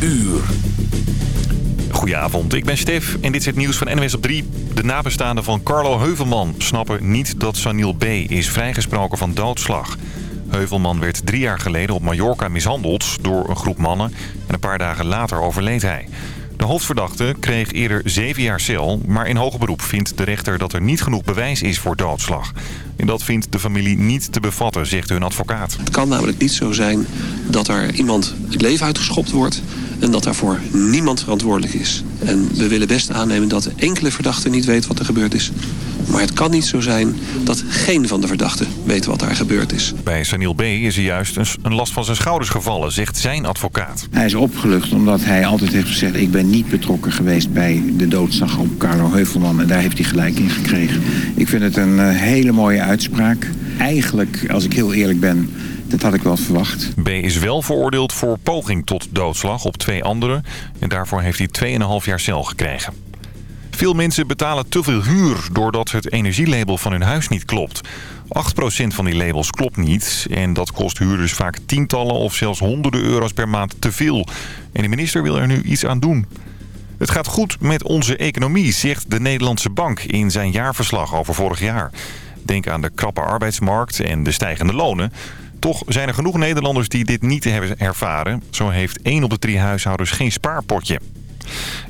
uur. Goedenavond, ik ben Stef en dit is het nieuws van NWS op 3. De nabestaanden van Carlo Heuvelman snappen niet dat Sanil B. is vrijgesproken van doodslag. Heuvelman werd drie jaar geleden op Mallorca mishandeld door een groep mannen... en een paar dagen later overleed hij. De hoofdverdachte kreeg eerder zeven jaar cel... maar in hoger beroep vindt de rechter dat er niet genoeg bewijs is voor doodslag. En dat vindt de familie niet te bevatten, zegt hun advocaat. Het kan namelijk niet zo zijn dat er iemand het leven uitgeschopt wordt... en dat daarvoor niemand verantwoordelijk is. En we willen best aannemen dat enkele verdachte niet weet wat er gebeurd is. Maar het kan niet zo zijn dat geen van de verdachten weet wat daar gebeurd is. Bij Sanil B. is er juist een last van zijn schouders gevallen, zegt zijn advocaat. Hij is opgelucht omdat hij altijd heeft gezegd... ik ben niet betrokken geweest bij de doodslag op Carlo Heuvelman. En daar heeft hij gelijk in gekregen. Ik vind het een eh, hele mooie uitspraak. Eigenlijk, als ik heel eerlijk ben... Dat had ik wel verwacht. B is wel veroordeeld voor poging tot doodslag op twee anderen. En daarvoor heeft hij 2,5 jaar cel gekregen. Veel mensen betalen te veel huur doordat het energielabel van hun huis niet klopt. 8% van die labels klopt niet en dat kost huurders vaak tientallen of zelfs honderden euro's per maand te veel. En de minister wil er nu iets aan doen. Het gaat goed met onze economie, zegt de Nederlandse Bank in zijn jaarverslag over vorig jaar. Denk aan de krappe arbeidsmarkt en de stijgende lonen. Toch zijn er genoeg Nederlanders die dit niet hebben ervaren. Zo heeft één op de drie huishoudens geen spaarpotje.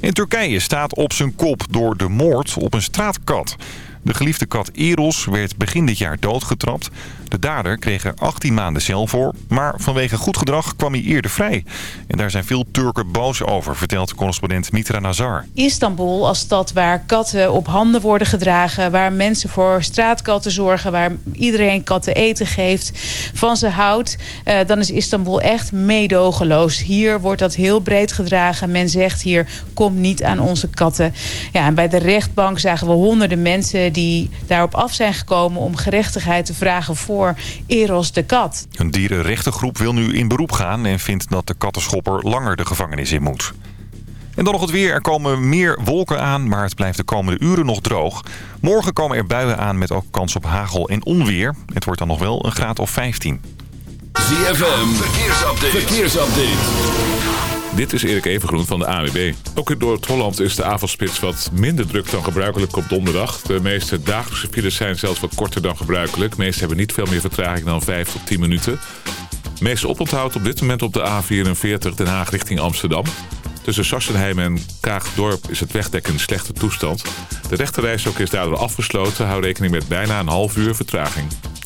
In Turkije staat op zijn kop door de moord op een straatkat. De geliefde kat Eros werd begin dit jaar doodgetrapt. De dader kreeg er 18 maanden cel voor, maar vanwege goed gedrag kwam hij eerder vrij. En daar zijn veel Turken boos over, vertelt correspondent Mitra Nazar. Istanbul als stad waar katten op handen worden gedragen... waar mensen voor straatkatten zorgen... waar iedereen katten eten geeft, van ze houdt... Uh, dan is Istanbul echt meedogenloos. Hier wordt dat heel breed gedragen. Men zegt hier, kom niet aan onze katten. Ja, en bij de rechtbank zagen we honderden mensen die daarop af zijn gekomen... om gerechtigheid te vragen voor Eros de kat. Een dierenrechtengroep wil nu in beroep gaan... en vindt dat de kattenschopper langer de gevangenis in moet. En dan nog het weer. Er komen meer wolken aan, maar het blijft de komende uren nog droog. Morgen komen er buien aan met ook kans op hagel en onweer. Het wordt dan nog wel een graad of 15. ZFM, verkeersupdate. verkeersupdate. Dit is Erik Evengroen van de AWB. Ook door het Holland is de avondspits wat minder druk dan gebruikelijk op donderdag. De meeste dagelijkse files zijn zelfs wat korter dan gebruikelijk. De meeste hebben niet veel meer vertraging dan 5 tot 10 minuten. De meeste oponthoud op dit moment op de A44 Den Haag richting Amsterdam. Tussen Sassenheim en Kaagdorp is het wegdek in slechte toestand. De rechterreis is daardoor afgesloten. Hou rekening met bijna een half uur vertraging.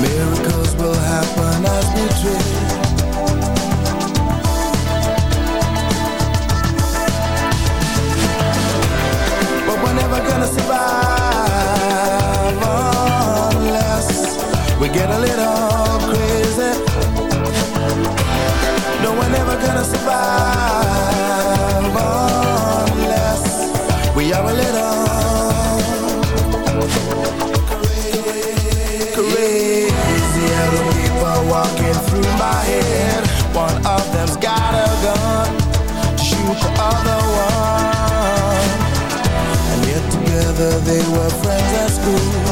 Miracles will happen as we dream. But we're never gonna survive Unless we get a little they were friends at school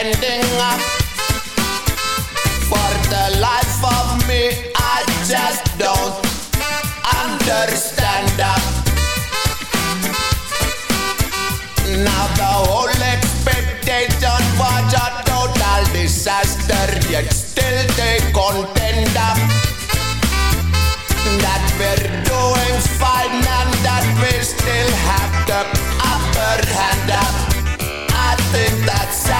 ending uh. for the life of me, I just don't understand that. Now the whole expectation was a total disaster, yet still they contend uh. that we're doing fine and that we still have the upper hand. up. I think that's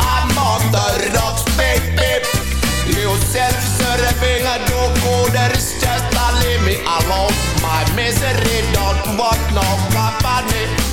I'm on the rocks, baby. Self-serving no-go, just a limit I my misery, don't want no company.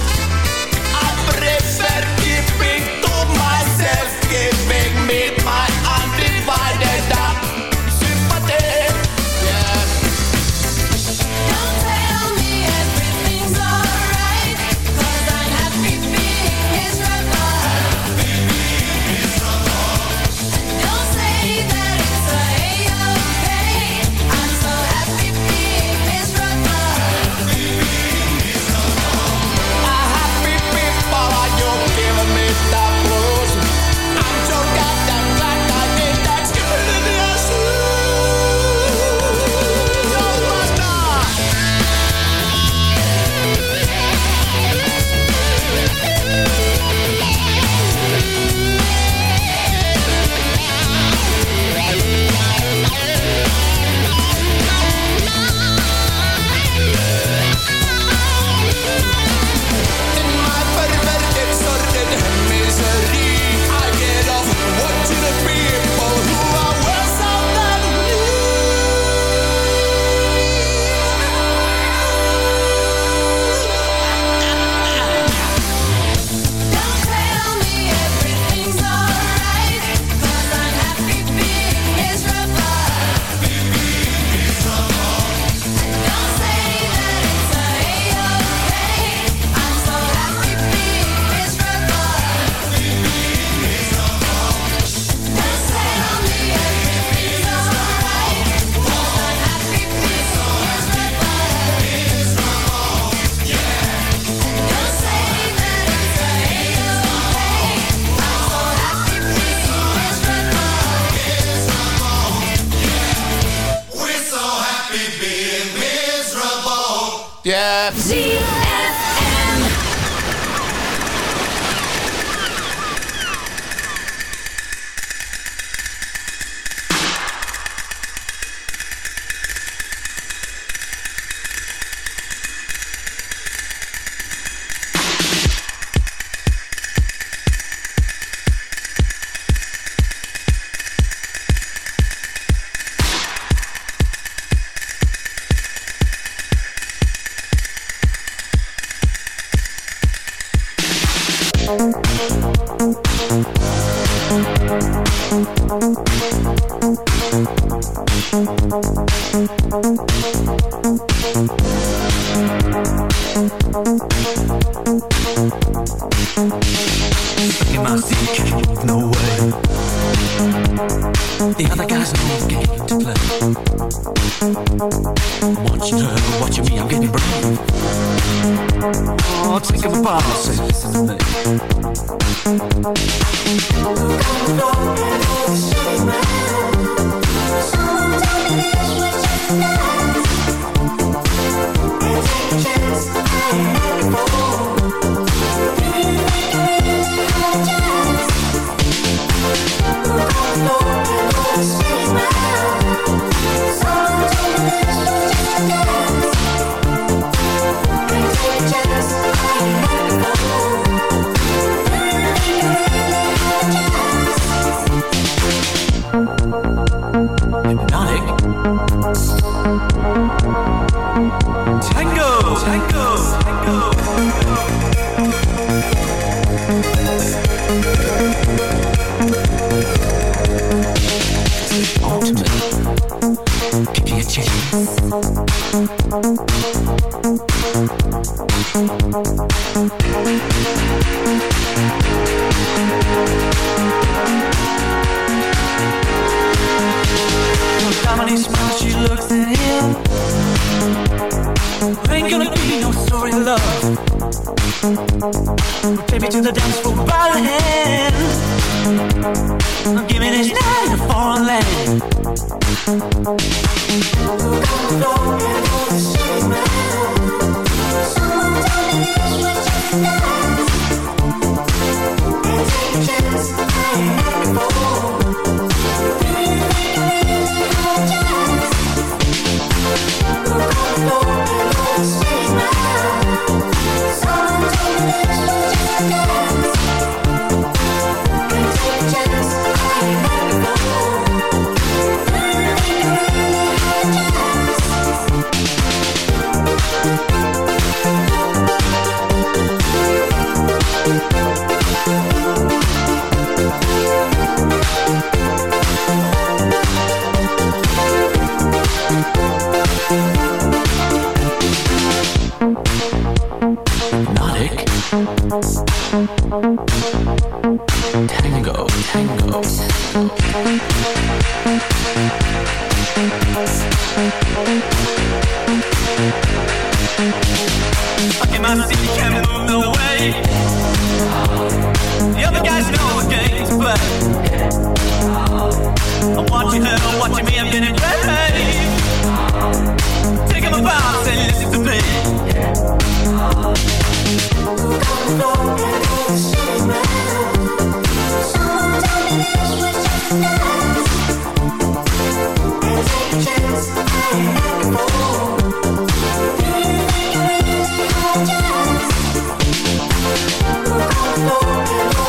Ain't gonna be no sorry love. Baby to the dance floor by the hand. Give me this night in a foreign land Come on,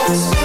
always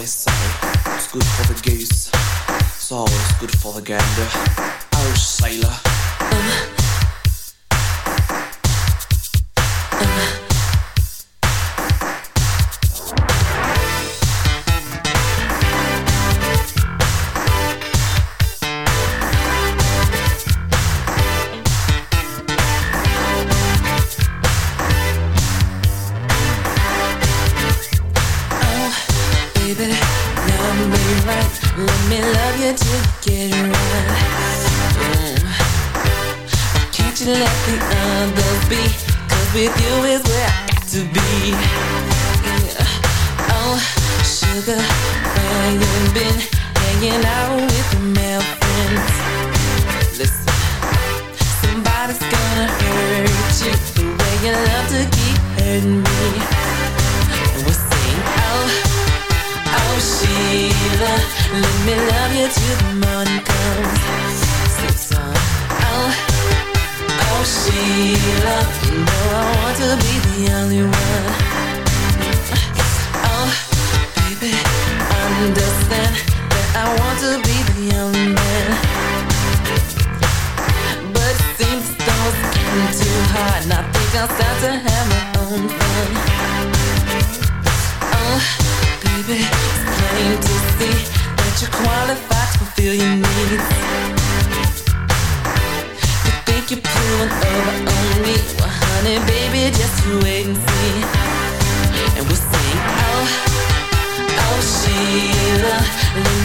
by good for the geese. It's always good for the gander, Irish sailor. Uh.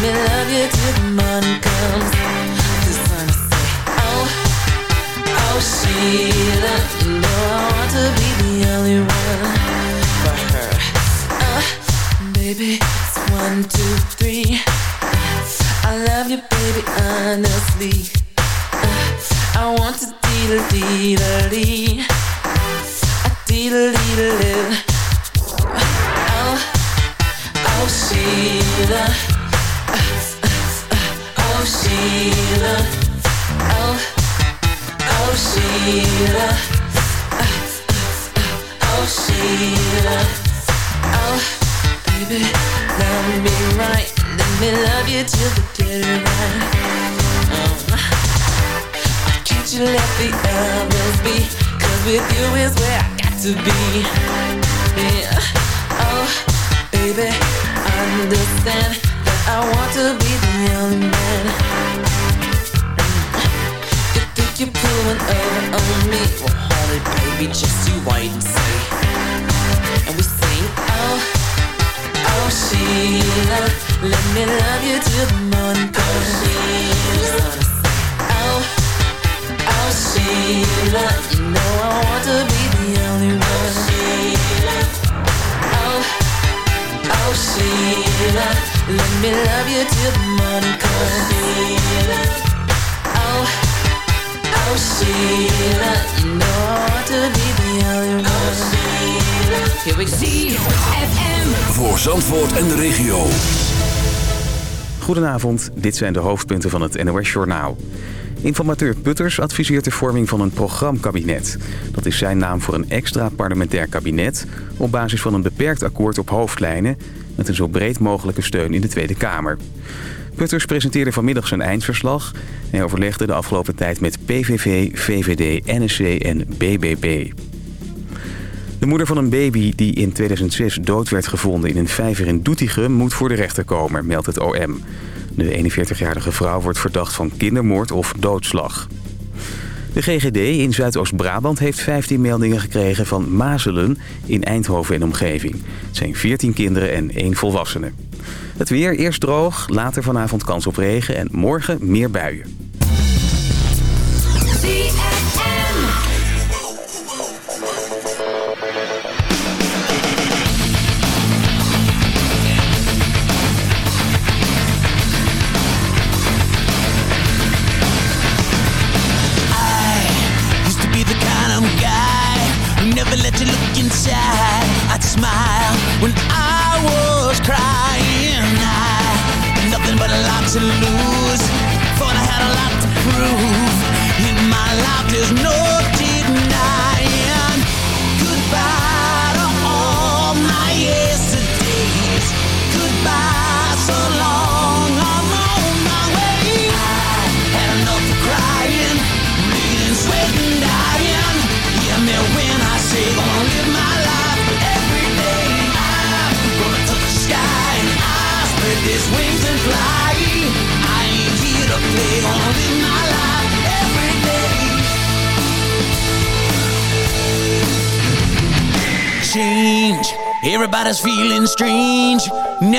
Me love you till the morning oh, oh, Sheila, I want to be the only one for her. Uh, baby, it's one, two, three. I love you, baby, honestly. Uh, I want to dee Oh, oh Sheila, Sheila, oh, oh Sheila, oh Sheila, oh baby, love me right, let me love you till the it right. Uh, can't you let the others be? Cause with you is where I got to be. Yeah. Oh, baby, understand I want to be the only man. You think you're pulling over on me? Well, honey, baby, just wait and see. And we oh, oh, let me love you till the morning comes. Oh, oh, you know I want to be the only one. Sheila, oh, oh, let me love you oh, oh, you know to the. Here we. Voor Zandvoort en de regio. Goedenavond, dit zijn de hoofdpunten van het NOS-journaal. Informateur Putters adviseert de vorming van een programkabinet. Dat is zijn naam voor een extra parlementair kabinet... op basis van een beperkt akkoord op hoofdlijnen... met een zo breed mogelijke steun in de Tweede Kamer. Putters presenteerde vanmiddag zijn eindverslag. Hij overlegde de afgelopen tijd met PVV, VVD, NSC en BBB. De moeder van een baby die in 2006 dood werd gevonden in een vijver in Doetinchem... moet voor de rechter komen, meldt het OM. De 41-jarige vrouw wordt verdacht van kindermoord of doodslag. De GGD in Zuidoost-Brabant heeft 15 meldingen gekregen van mazelen in Eindhoven en omgeving. Het zijn 14 kinderen en 1 volwassene. Het weer eerst droog, later vanavond kans op regen en morgen meer buien.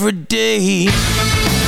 every day.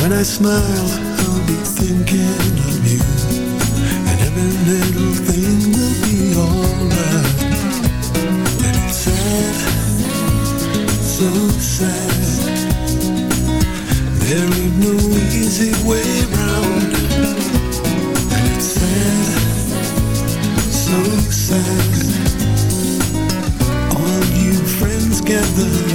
When I smile, I'll be thinking of you. And every little thing will be alright. And it's sad, so sad. There ain't no easy way round. And it's sad, so sad. All you friends gather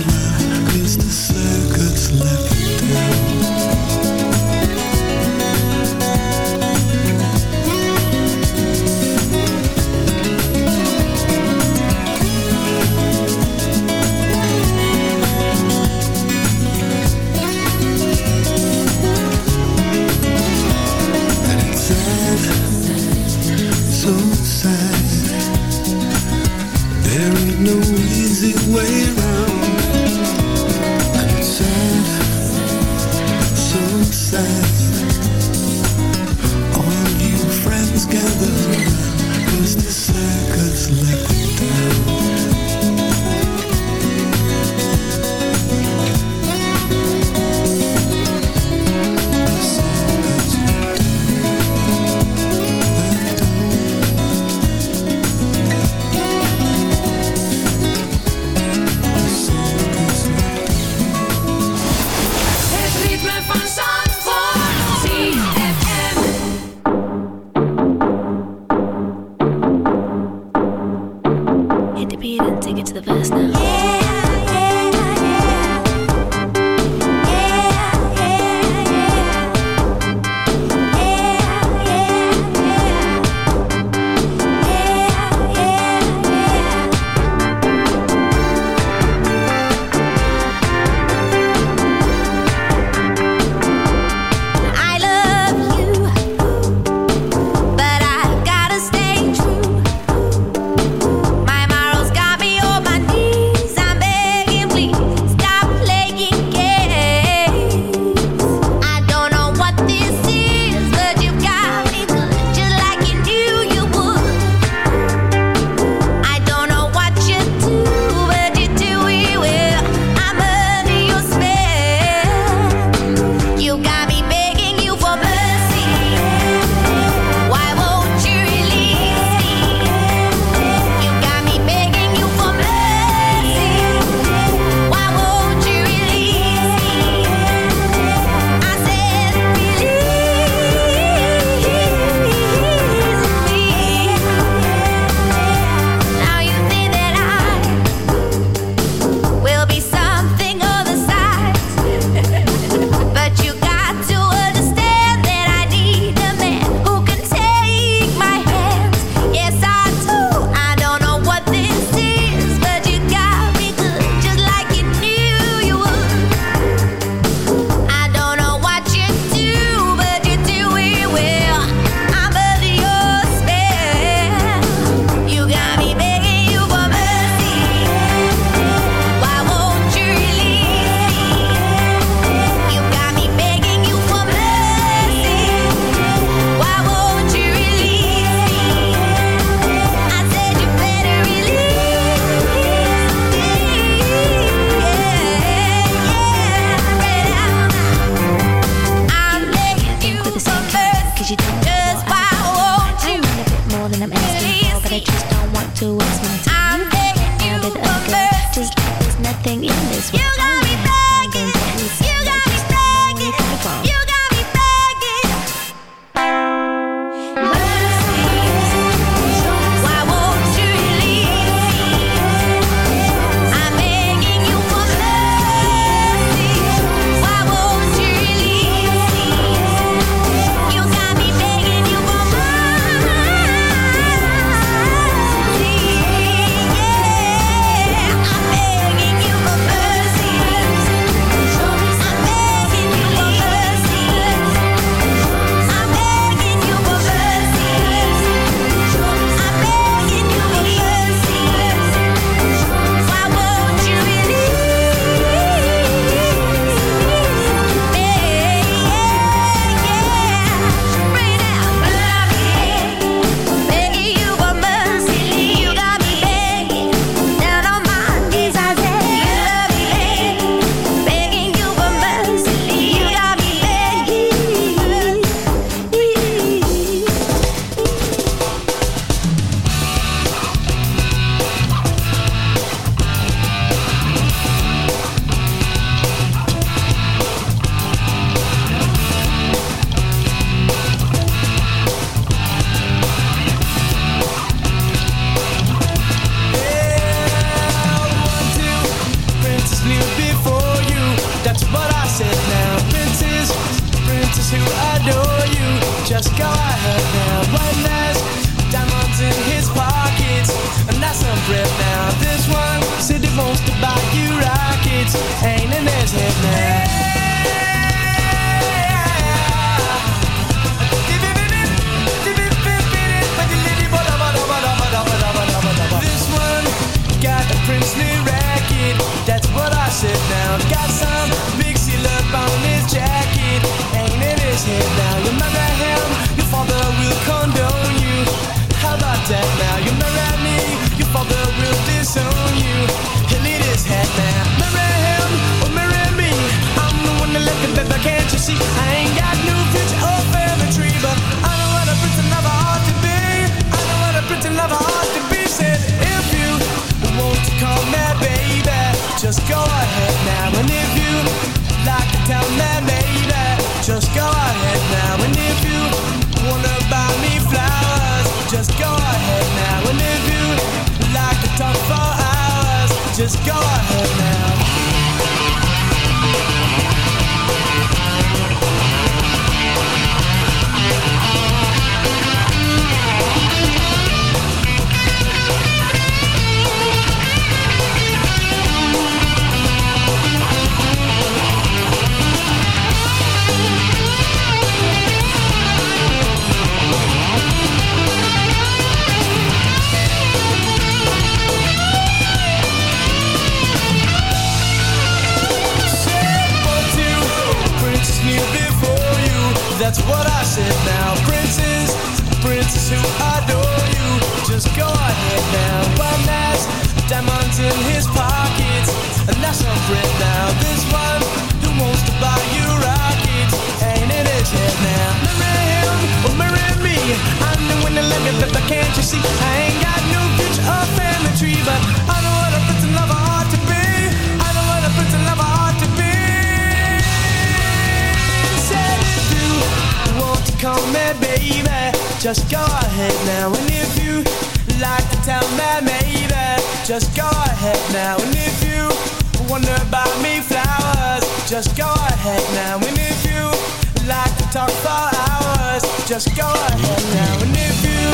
just go ahead now. And if you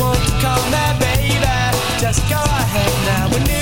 want to call me baby, just go ahead now. And if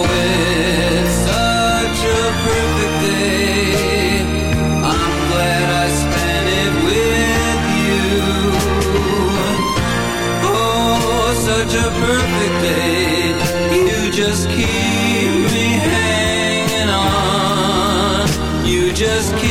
Just keep